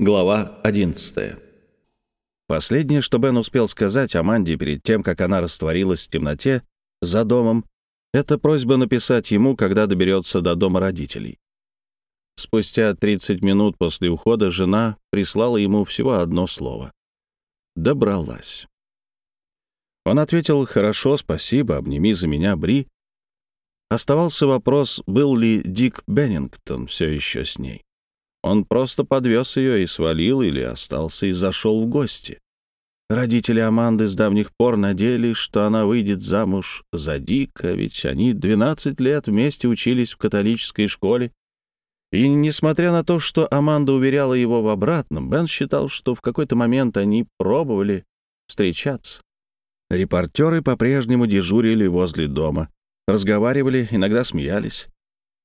Глава 11 Последнее, что Бен успел сказать Аманде перед тем, как она растворилась в темноте за домом, это просьба написать ему, когда доберется до дома родителей. Спустя 30 минут после ухода жена прислала ему всего одно слово. «Добралась». Он ответил «Хорошо, спасибо, обними за меня, Бри». Оставался вопрос, был ли Дик Беннингтон все еще с ней. Он просто подвез ее и свалил или остался и зашел в гости. Родители Аманды с давних пор надеялись, что она выйдет замуж за Дика, ведь они 12 лет вместе учились в католической школе. И несмотря на то, что Аманда уверяла его в обратном, Бен считал, что в какой-то момент они пробовали встречаться. Репортеры по-прежнему дежурили возле дома, разговаривали, иногда смеялись.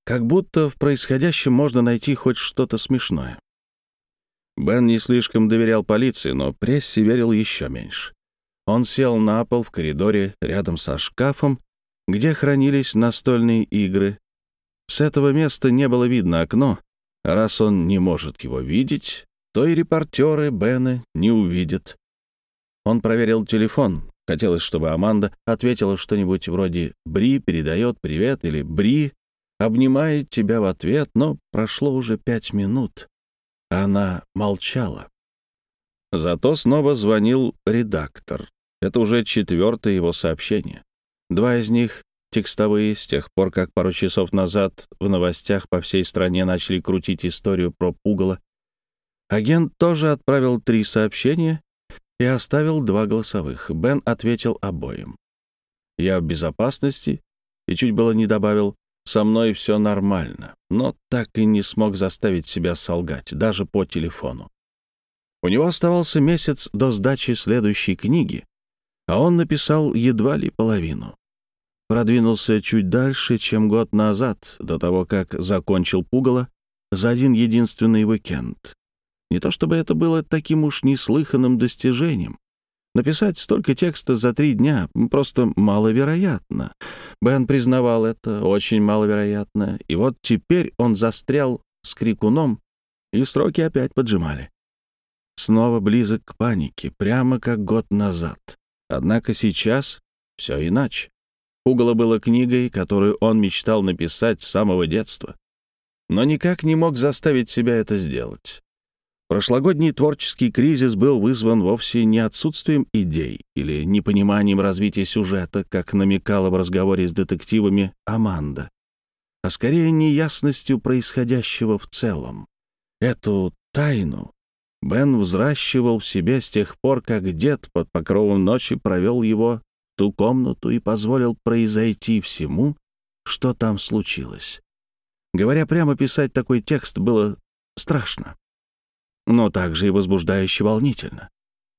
Как будто в происходящем можно найти хоть что-то смешное. Бен не слишком доверял полиции, но прессе верил еще меньше. Он сел на пол в коридоре рядом со шкафом, где хранились настольные игры. С этого места не было видно окно. Раз он не может его видеть, то и репортеры Бена не увидят. Он проверил телефон. Хотелось, чтобы Аманда ответила что-нибудь вроде «Бри передает привет» или «Бри обнимает тебя в ответ», но прошло уже пять минут. Она молчала. Зато снова звонил редактор. Это уже четвертое его сообщение. Два из них текстовые, с тех пор, как пару часов назад в новостях по всей стране начали крутить историю про пугало. Агент тоже отправил три сообщения и оставил два голосовых. Бен ответил обоим. «Я в безопасности» и чуть было не добавил со мной все нормально, но так и не смог заставить себя солгать, даже по телефону. У него оставался месяц до сдачи следующей книги, а он написал едва ли половину. Продвинулся чуть дальше, чем год назад, до того, как закончил пугало, за один единственный уикенд. Не то чтобы это было таким уж неслыханным достижением, Написать столько текста за три дня просто маловероятно. Бен признавал это, очень маловероятно. И вот теперь он застрял с крикуном, и сроки опять поджимали. Снова близок к панике, прямо как год назад. Однако сейчас все иначе. Пугало было книгой, которую он мечтал написать с самого детства. Но никак не мог заставить себя это сделать. Прошлогодний творческий кризис был вызван вовсе не отсутствием идей или непониманием развития сюжета, как намекала в разговоре с детективами Аманда, а скорее неясностью происходящего в целом. Эту тайну Бен взращивал в себе с тех пор, как дед под покровом ночи провел его ту комнату и позволил произойти всему, что там случилось. Говоря прямо, писать такой текст было страшно но также и возбуждающе волнительно.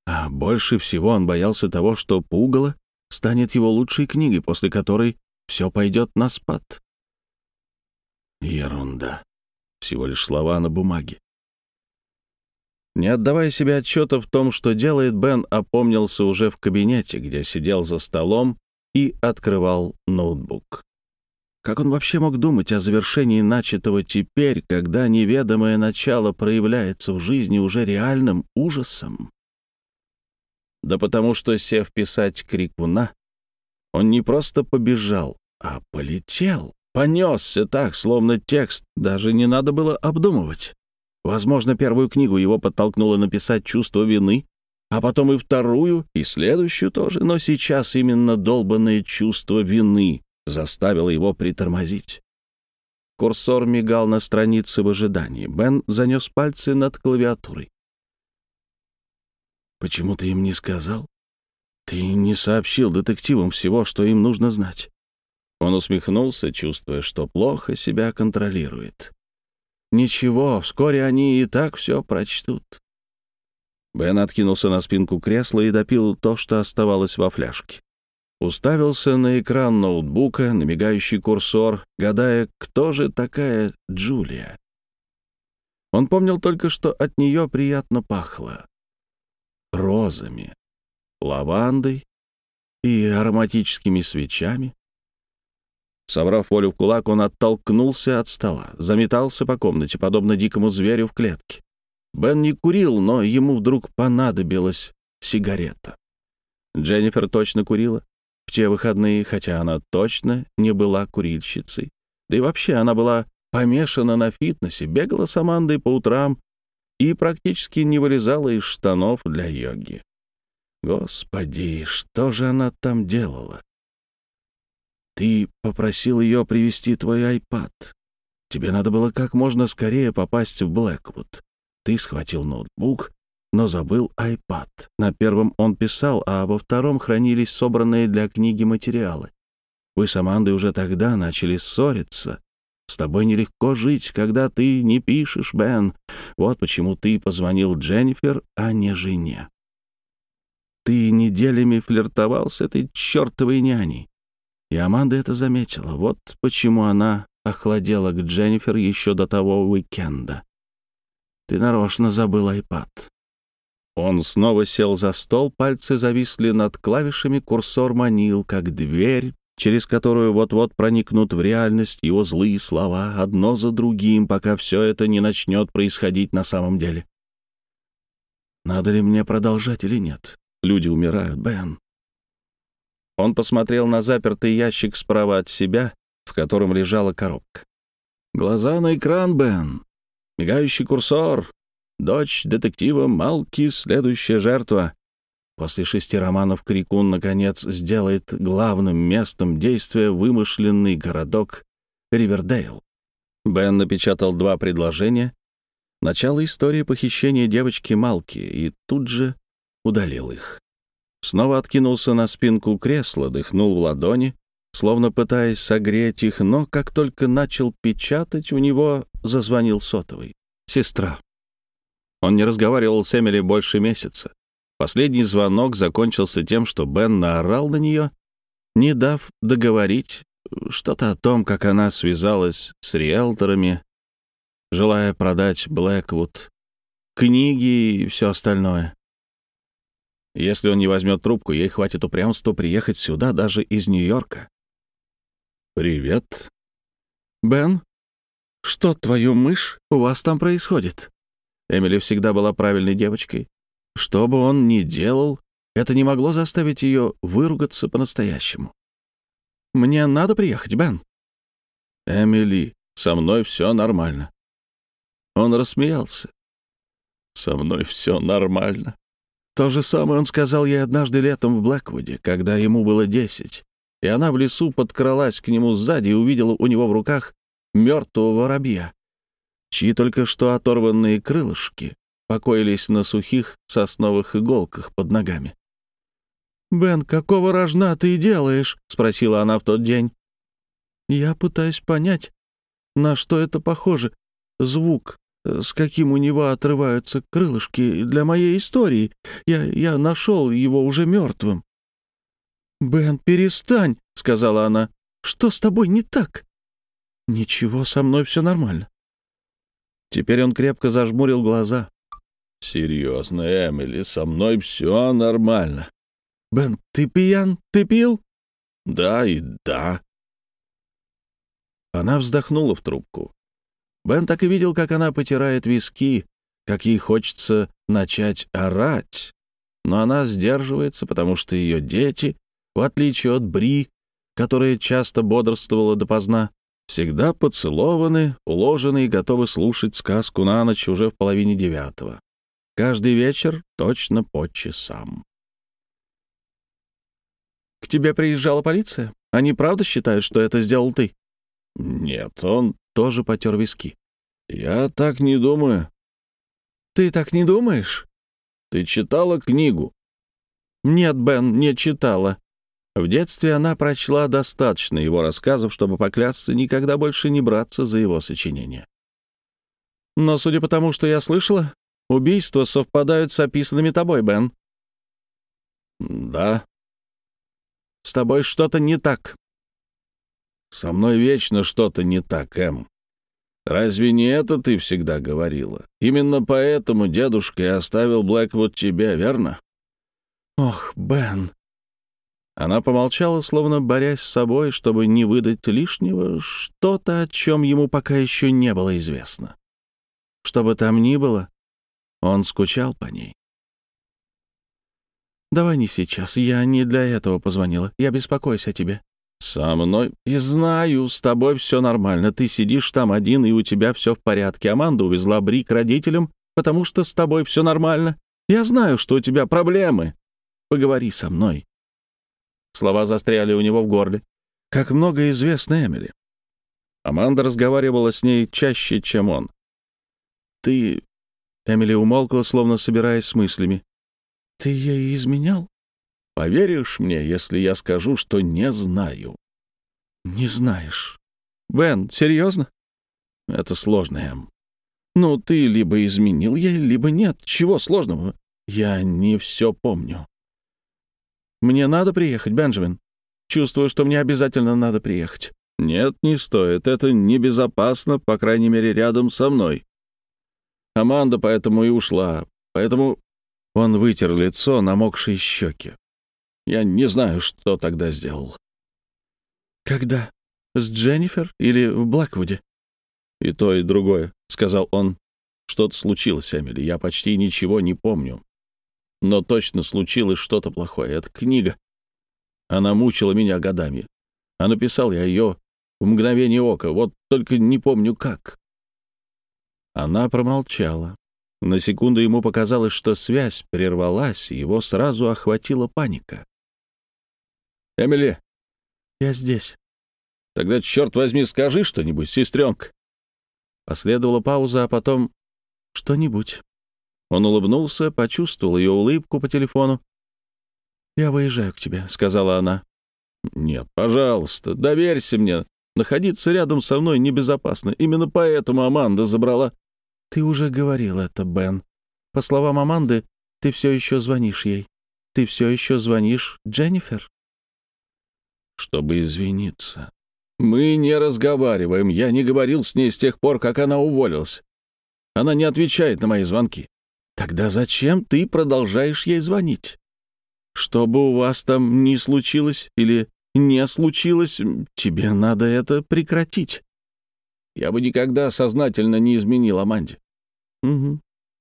А больше всего он боялся того, что «Пугало» станет его лучшей книгой, после которой все пойдет на спад. Ерунда. Всего лишь слова на бумаге. Не отдавая себе отчета в том, что делает, Бен опомнился уже в кабинете, где сидел за столом и открывал ноутбук. Как он вообще мог думать о завершении начатого теперь, когда неведомое начало проявляется в жизни уже реальным ужасом? Да потому что, сев писать крикуна, он не просто побежал, а полетел, понесся так, словно текст даже не надо было обдумывать. Возможно, первую книгу его подтолкнуло написать чувство вины, а потом и вторую, и следующую тоже, но сейчас именно долбанное чувство вины заставило его притормозить. Курсор мигал на странице в ожидании. Бен занес пальцы над клавиатурой. «Почему ты им не сказал? Ты не сообщил детективам всего, что им нужно знать». Он усмехнулся, чувствуя, что плохо себя контролирует. «Ничего, вскоре они и так все прочтут». Бен откинулся на спинку кресла и допил то, что оставалось во фляжке уставился на экран ноутбука, на мигающий курсор, гадая, кто же такая Джулия. Он помнил только, что от нее приятно пахло розами, лавандой и ароматическими свечами. Собрав волю в кулак, он оттолкнулся от стола, заметался по комнате, подобно дикому зверю в клетке. Бен не курил, но ему вдруг понадобилась сигарета. Дженнифер точно курила те выходные, хотя она точно не была курильщицей. Да и вообще она была помешана на фитнесе, бегала с Амандой по утрам и практически не вылезала из штанов для йоги. Господи, что же она там делала? Ты попросил ее привезти твой айпад. Тебе надо было как можно скорее попасть в Блэквуд. Ты схватил ноутбук, но забыл iPad. На первом он писал, а во втором хранились собранные для книги материалы. Вы с Амандой уже тогда начали ссориться. С тобой нелегко жить, когда ты не пишешь, Бен. Вот почему ты позвонил Дженнифер, а не жене. Ты неделями флиртовал с этой чертовой няней. И Аманда это заметила. Вот почему она охладела к Дженнифер еще до того уикенда. Ты нарочно забыл айпад». Он снова сел за стол, пальцы зависли над клавишами, курсор манил, как дверь, через которую вот-вот проникнут в реальность его злые слова, одно за другим, пока все это не начнет происходить на самом деле. Надо ли мне продолжать или нет? Люди умирают, Бен. Он посмотрел на запертый ящик справа от себя, в котором лежала коробка. Глаза на экран, Бен. Мигающий курсор. Дочь детектива Малки, следующая жертва. После шести романов Крикун, наконец, сделает главным местом действия вымышленный городок Ривердейл. Бен напечатал два предложения. Начало истории похищения девочки Малки и тут же удалил их. Снова откинулся на спинку кресла, дыхнул в ладони, словно пытаясь согреть их, но как только начал печатать, у него зазвонил сотовый. Сестра. Он не разговаривал с Эмили больше месяца. Последний звонок закончился тем, что Бен наорал на нее, не дав договорить что-то о том, как она связалась с риэлторами, желая продать Блэквуд, книги и все остальное. Если он не возьмет трубку, ей хватит упрямства приехать сюда даже из Нью-Йорка. «Привет». «Бен, что, твою мышь, у вас там происходит?» Эмили всегда была правильной девочкой. Что бы он ни делал, это не могло заставить ее выругаться по-настоящему. «Мне надо приехать, Бен». «Эмили, со мной все нормально». Он рассмеялся. «Со мной все нормально». То же самое он сказал ей однажды летом в Блэквуде, когда ему было десять и она в лесу подкралась к нему сзади и увидела у него в руках мертвого воробья, чьи только что оторванные крылышки покоились на сухих сосновых иголках под ногами. «Бен, какого рожна ты делаешь?» — спросила она в тот день. «Я пытаюсь понять, на что это похоже. Звук, с каким у него отрываются крылышки для моей истории. Я, я нашел его уже мертвым». «Бен, перестань!» — сказала она. «Что с тобой не так?» «Ничего, со мной все нормально». Теперь он крепко зажмурил глаза. «Серьезно, Эмили, со мной все нормально». «Бен, ты пьян? Ты пил?» «Да и да». Она вздохнула в трубку. Бен так и видел, как она потирает виски, как ей хочется начать орать. Но она сдерживается, потому что ее дети в отличие от Бри, которая часто бодрствовала допоздна, всегда поцелованы, уложены и готовы слушать сказку на ночь уже в половине девятого. Каждый вечер точно по часам. «К тебе приезжала полиция? Они правда считают, что это сделал ты?» «Нет, он тоже потер виски. Я так не думаю». «Ты так не думаешь?» «Ты читала книгу?» «Нет, Бен, не читала. В детстве она прочла достаточно его рассказов, чтобы поклясться никогда больше не браться за его сочинения. Но, судя по тому, что я слышала, убийства совпадают с описанными тобой, Бен. Да. С тобой что-то не так. Со мной вечно что-то не так, Эм. Разве не это ты всегда говорила? Именно поэтому дедушка и оставил Блэквуд тебе, верно? Ох, Бен, она помолчала, словно борясь с собой, чтобы не выдать лишнего что-то, о чем ему пока еще не было известно. Что бы там ни было, Он скучал по ней. «Давай не сейчас. Я не для этого позвонила. Я беспокоюсь о тебе». «Со мной? И знаю, с тобой все нормально. Ты сидишь там один, и у тебя все в порядке. Аманда увезла Бри к родителям, потому что с тобой все нормально. Я знаю, что у тебя проблемы. Поговори со мной». Слова застряли у него в горле. Как много известно Эмили. Аманда разговаривала с ней чаще, чем он. «Ты...» — Эмили умолкла, словно собираясь с мыслями. «Ты ей изменял?» «Поверишь мне, если я скажу, что не знаю?» «Не знаешь». «Бен, серьезно?» «Это сложно, Эм. Ну, ты либо изменил ей, либо нет. Чего сложного? Я не все помню». «Мне надо приехать, Бенджамин. Чувствую, что мне обязательно надо приехать». «Нет, не стоит. Это небезопасно, по крайней мере, рядом со мной. Аманда поэтому и ушла. Поэтому он вытер лицо, намокшие щеки. Я не знаю, что тогда сделал. «Когда? С Дженнифер или в Блэквуде?» «И то, и другое», — сказал он. «Что-то случилось, Эмили. Я почти ничего не помню. Но точно случилось что-то плохое. Это книга. Она мучила меня годами. А написал я ее в мгновение ока. Вот только не помню как». Она промолчала. На секунду ему показалось, что связь прервалась, и его сразу охватила паника. «Эмили!» «Я здесь». «Тогда, черт возьми, скажи что-нибудь, сестренка». Последовала пауза, а потом «что-нибудь». Он улыбнулся, почувствовал ее улыбку по телефону. «Я выезжаю к тебе», — сказала она. «Нет, пожалуйста, доверься мне. Находиться рядом со мной небезопасно. Именно поэтому Аманда забрала...» «Ты уже говорил это, Бен. По словам Аманды, ты все еще звонишь ей. Ты все еще звонишь Дженнифер?» «Чтобы извиниться. Мы не разговариваем. Я не говорил с ней с тех пор, как она уволилась. Она не отвечает на мои звонки. Тогда зачем ты продолжаешь ей звонить? Что бы у вас там ни случилось или не случилось, тебе надо это прекратить. Я бы никогда сознательно не изменил Аманде. Угу.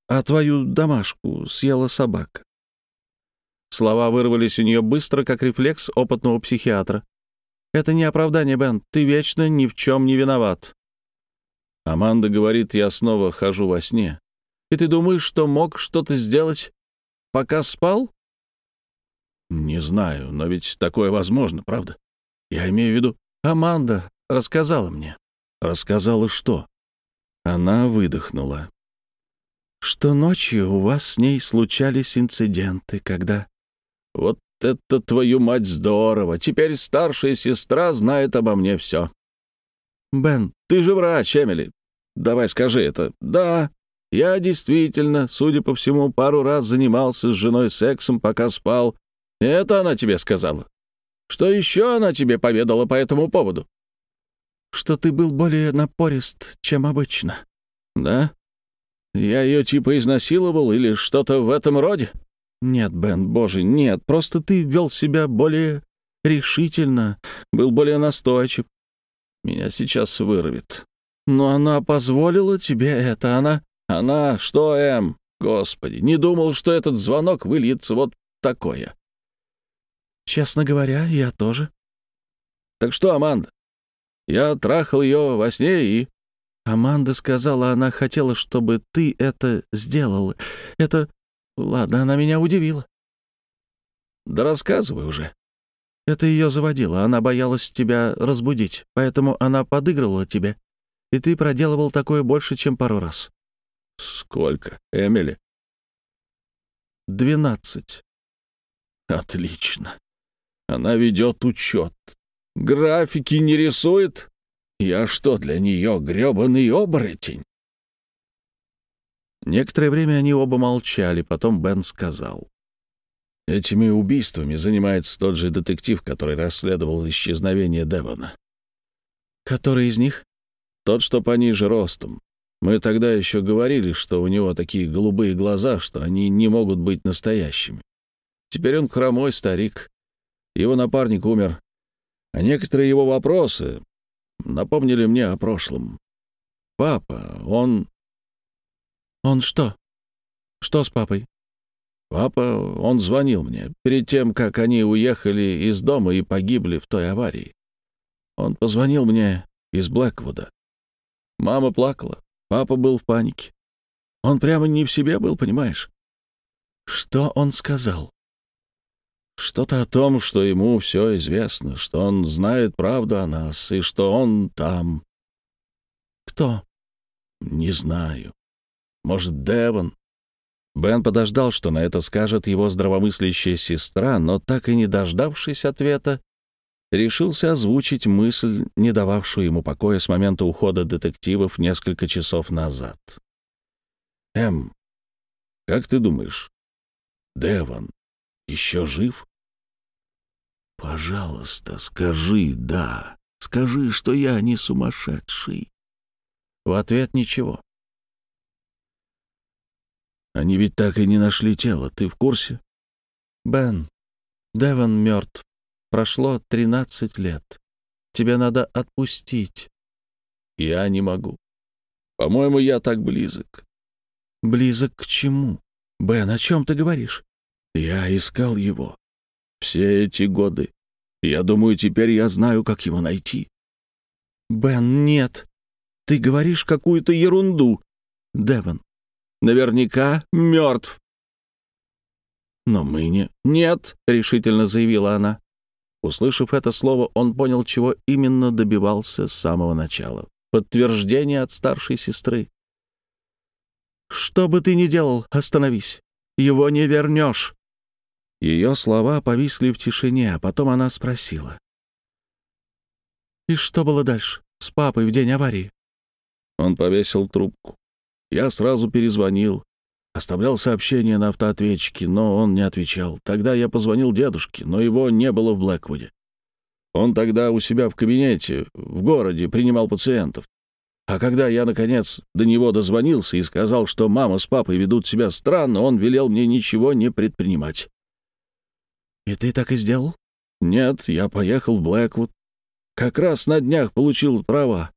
А твою домашку съела собака. Слова вырвались у нее быстро, как рефлекс опытного психиатра. «Это не оправдание, Бен. Ты вечно ни в чем не виноват». Аманда говорит, я снова хожу во сне. «И ты думаешь, что мог что-то сделать, пока спал?» «Не знаю, но ведь такое возможно, правда? Я имею в виду, Аманда рассказала мне». «Рассказала что?» Она выдохнула что ночью у вас с ней случались инциденты, когда... Вот это, твою мать, здорово! Теперь старшая сестра знает обо мне все. Бен, ты же врач, Эмили. Давай скажи это. Да, я действительно, судя по всему, пару раз занимался с женой сексом, пока спал. Это она тебе сказала. Что еще она тебе поведала по этому поводу? Что ты был более напорист, чем обычно. Да? Я ее типа изнасиловал или что-то в этом роде? Нет, Бен, боже, нет. Просто ты вел себя более решительно, был более настойчив. Меня сейчас вырвет. Но она позволила тебе это, она... Она... Что, Эм? Господи, не думал, что этот звонок выльется вот такое. Честно говоря, я тоже. Так что, Аманда? Я трахал ее во сне и... Аманда сказала, она хотела, чтобы ты это сделал. Это... Ладно, она меня удивила. Да рассказывай уже. Это ее заводило. Она боялась тебя разбудить, поэтому она подыгрывала тебе. И ты проделывал такое больше, чем пару раз. Сколько, Эмили? Двенадцать. Отлично. Она ведет учет. Графики не рисует? Я что, для нее грёбаный оборотень? Некоторое время они оба молчали, потом Бен сказал. Этими убийствами занимается тот же детектив, который расследовал исчезновение Девона. Который из них? Тот, что пониже ростом. Мы тогда еще говорили, что у него такие голубые глаза, что они не могут быть настоящими. Теперь он хромой старик. Его напарник умер. А некоторые его вопросы, напомнили мне о прошлом. Папа, он... Он что? Что с папой?» «Папа, он звонил мне перед тем, как они уехали из дома и погибли в той аварии. Он позвонил мне из Блэквуда. Мама плакала, папа был в панике. Он прямо не в себе был, понимаешь?» «Что он сказал?» Что-то о том, что ему все известно, что он знает правду о нас и что он там. Кто? Не знаю. Может, Девон? Бен подождал, что на это скажет его здравомыслящая сестра, но так и не дождавшись ответа, решился озвучить мысль, не дававшую ему покоя с момента ухода детективов несколько часов назад. «Эм, как ты думаешь, Девон еще жив?» «Пожалуйста, скажи «да». Скажи, что я не сумасшедший». В ответ ничего. Они ведь так и не нашли тело, ты в курсе? Бен, Девон мертв. Прошло тринадцать лет. Тебе надо отпустить. Я не могу. По-моему, я так близок. Близок к чему? Бен, о чем ты говоришь? Я искал его. Все эти годы. Я думаю, теперь я знаю, как его найти. Бен, нет. Ты говоришь какую-то ерунду. Девон, наверняка мертв. Но мы не... Нет, решительно заявила она. Услышав это слово, он понял, чего именно добивался с самого начала. Подтверждение от старшей сестры. «Что бы ты ни делал, остановись. Его не вернешь». Ее слова повисли в тишине, а потом она спросила. «И что было дальше? С папой в день аварии?» Он повесил трубку. Я сразу перезвонил. Оставлял сообщение на автоответчике, но он не отвечал. Тогда я позвонил дедушке, но его не было в Блэквуде. Он тогда у себя в кабинете, в городе, принимал пациентов. А когда я, наконец, до него дозвонился и сказал, что мама с папой ведут себя странно, он велел мне ничего не предпринимать. «И ты так и сделал?» «Нет, я поехал в Блэквуд. Как раз на днях получил права.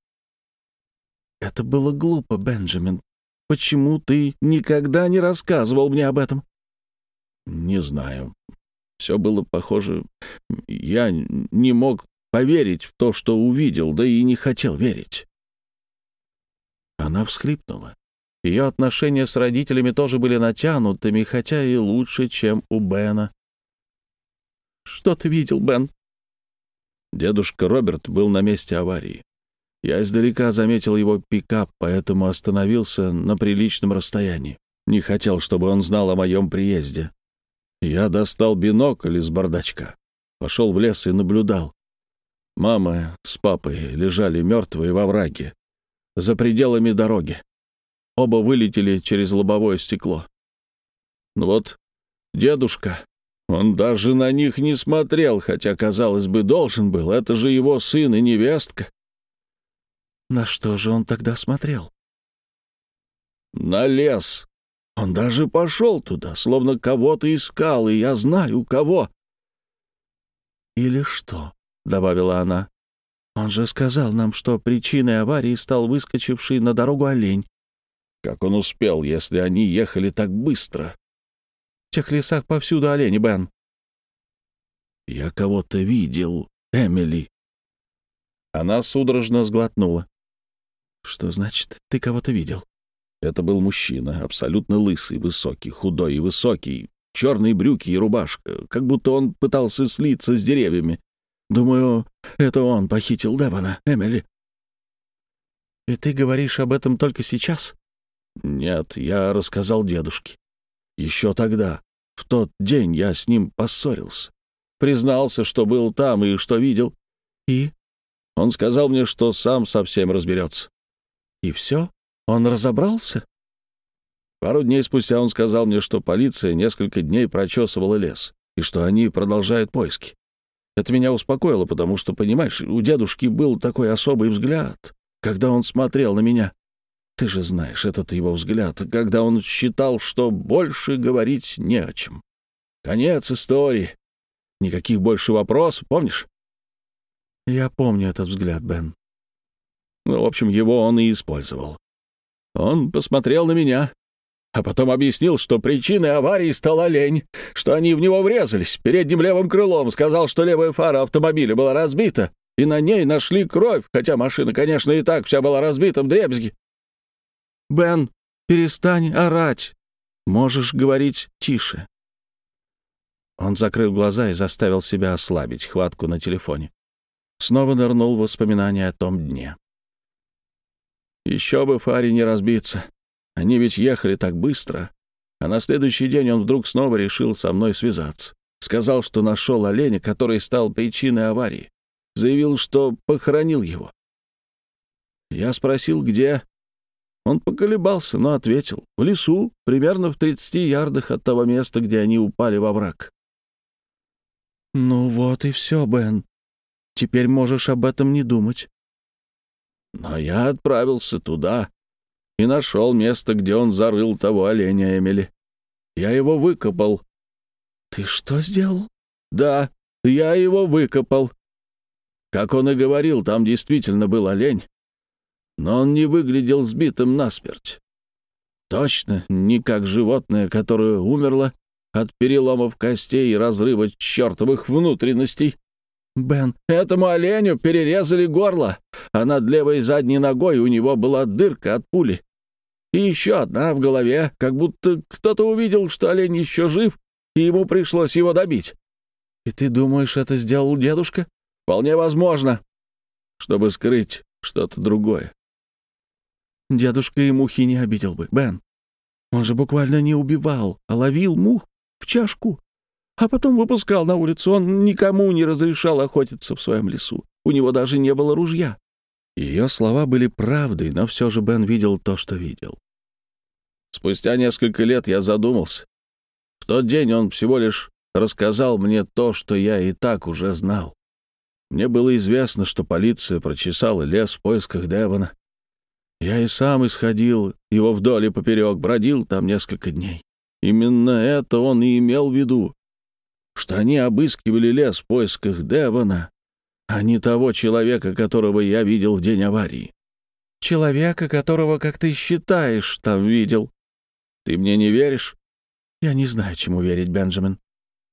Это было глупо, Бенджамин. Почему ты никогда не рассказывал мне об этом? Не знаю. Все было похоже. Я не мог поверить в то, что увидел, да и не хотел верить. Она всхлипнула. Ее отношения с родителями тоже были натянутыми, хотя и лучше, чем у Бена. «Что ты видел, Бен?» Дедушка Роберт был на месте аварии. Я издалека заметил его пикап, поэтому остановился на приличном расстоянии. Не хотел, чтобы он знал о моем приезде. Я достал бинокль из бардачка, пошел в лес и наблюдал. Мама с папой лежали мертвые во враге, за пределами дороги. Оба вылетели через лобовое стекло. Ну вот, дедушка, он даже на них не смотрел, хотя, казалось бы, должен был. Это же его сын и невестка. На что же он тогда смотрел? На лес. Он даже пошел туда, словно кого-то искал, и я знаю, кого. Или что? — добавила она. Он же сказал нам, что причиной аварии стал выскочивший на дорогу олень. Как он успел, если они ехали так быстро? В тех лесах повсюду олени, Бен. Я кого-то видел, Эмили. Она судорожно сглотнула. «Что значит, ты кого-то видел?» Это был мужчина, абсолютно лысый, высокий, худой и высокий, черные брюки и рубашка, как будто он пытался слиться с деревьями. Думаю, это он похитил Девона, Эмили. «И ты говоришь об этом только сейчас?» «Нет, я рассказал дедушке. Еще тогда, в тот день, я с ним поссорился. Признался, что был там и что видел. И?» Он сказал мне, что сам совсем разберется. И все? Он разобрался? Пару дней спустя он сказал мне, что полиция несколько дней прочесывала лес, и что они продолжают поиски. Это меня успокоило, потому что, понимаешь, у дедушки был такой особый взгляд, когда он смотрел на меня. Ты же знаешь этот его взгляд, когда он считал, что больше говорить не о чем. Конец истории. Никаких больше вопросов, помнишь? Я помню этот взгляд, Бен. Ну, в общем, его он и использовал. Он посмотрел на меня. А потом объяснил, что причиной аварии стал олень, что они в него врезались передним левым крылом, сказал, что левая фара автомобиля была разбита, и на ней нашли кровь, хотя машина, конечно, и так вся была разбита в дребезги. «Бен, перестань орать. Можешь говорить тише». Он закрыл глаза и заставил себя ослабить хватку на телефоне. Снова нырнул в воспоминания о том дне. Еще бы фаре не разбиться. Они ведь ехали так быстро. А на следующий день он вдруг снова решил со мной связаться. Сказал, что нашел оленя, который стал причиной аварии. Заявил, что похоронил его. Я спросил, где. Он поколебался, но ответил. В лесу, примерно в 30 ярдах от того места, где они упали во враг. «Ну вот и все, Бен. Теперь можешь об этом не думать». Но я отправился туда и нашел место, где он зарыл того оленя Эмили. Я его выкопал. «Ты что сделал?» «Да, я его выкопал. Как он и говорил, там действительно был олень, но он не выглядел сбитым насмерть. Точно, не как животное, которое умерло от переломов костей и разрыва чертовых внутренностей. Бен, этому оленю перерезали горло, а над левой задней ногой у него была дырка от пули. И еще одна в голове, как будто кто-то увидел, что олень еще жив, и ему пришлось его добить. И ты думаешь, это сделал дедушка? Вполне возможно, чтобы скрыть что-то другое. Дедушка и мухи не обидел бы, Бен. Он же буквально не убивал, а ловил мух в чашку, а потом выпускал на улицу. Он никому не разрешал охотиться в своем лесу. У него даже не было ружья. Ее слова были правдой, но все же Бен видел то, что видел. Спустя несколько лет я задумался. В тот день он всего лишь рассказал мне то, что я и так уже знал. Мне было известно, что полиция прочесала лес в поисках Девона. Я и сам исходил его вдоль и поперек, бродил там несколько дней. Именно это он и имел в виду, что они обыскивали лес в поисках Девона, а не того человека, которого я видел в день аварии. Человека, которого, как ты считаешь, там видел. Ты мне не веришь? Я не знаю, чему верить, Бенджамин.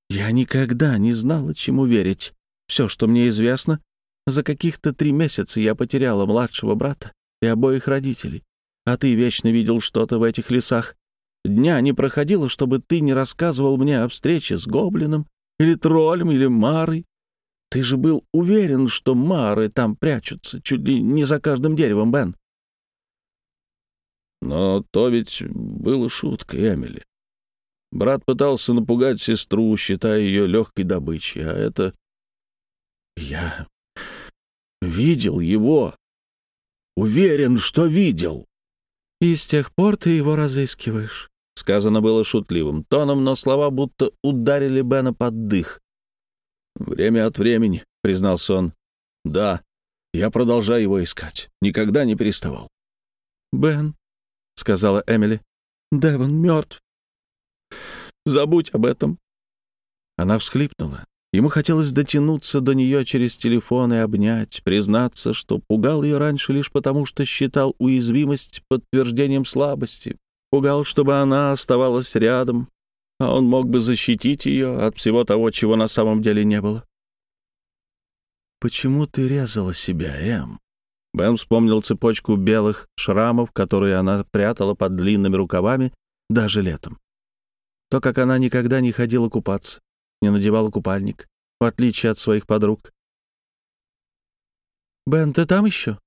Я никогда не знала, чему верить. Все, что мне известно, за каких-то три месяца я потеряла младшего брата и обоих родителей. А ты вечно видел что-то в этих лесах. Дня не проходило, чтобы ты не рассказывал мне о встрече с гоблином или троллем, или марой. Ты же был уверен, что мары там прячутся, чуть ли не за каждым деревом, Бен. Но то ведь было шуткой, Эмили. Брат пытался напугать сестру, считая ее легкой добычей, а это я видел его. Уверен, что видел. И с тех пор ты его разыскиваешь. Сказано было шутливым тоном, но слова будто ударили Бена под дых. «Время от времени», — признался он. «Да, я продолжаю его искать. Никогда не переставал». «Бен», — сказала Эмили, — «Девон мертв. Забудь об этом». Она всхлипнула. Ему хотелось дотянуться до нее через телефон и обнять, признаться, что пугал ее раньше лишь потому, что считал уязвимость подтверждением слабости, пугал, чтобы она оставалась рядом, а он мог бы защитить ее от всего того, чего на самом деле не было. «Почему ты резала себя, Эм?» Бен вспомнил цепочку белых шрамов, которые она прятала под длинными рукавами даже летом. То, как она никогда не ходила купаться, не надевала купальник, в отличие от своих подруг. «Бен, ты там еще?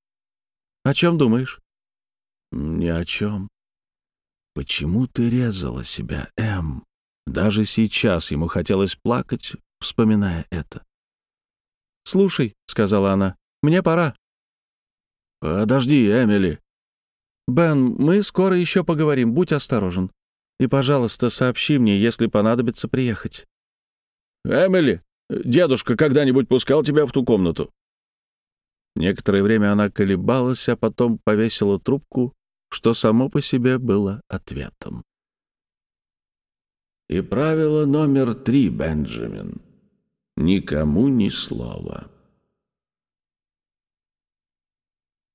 О чем думаешь?» «Ни о чем. Почему ты резала себя, Эм?» Даже сейчас ему хотелось плакать, вспоминая это. «Слушай», — сказала она, — «мне пора». «Подожди, Эмили». «Бен, мы скоро еще поговорим, будь осторожен. И, пожалуйста, сообщи мне, если понадобится приехать». «Эмили, дедушка когда-нибудь пускал тебя в ту комнату?» Некоторое время она колебалась, а потом повесила трубку, что само по себе было ответом. И правило номер три, Бенджамин. Никому ни слова.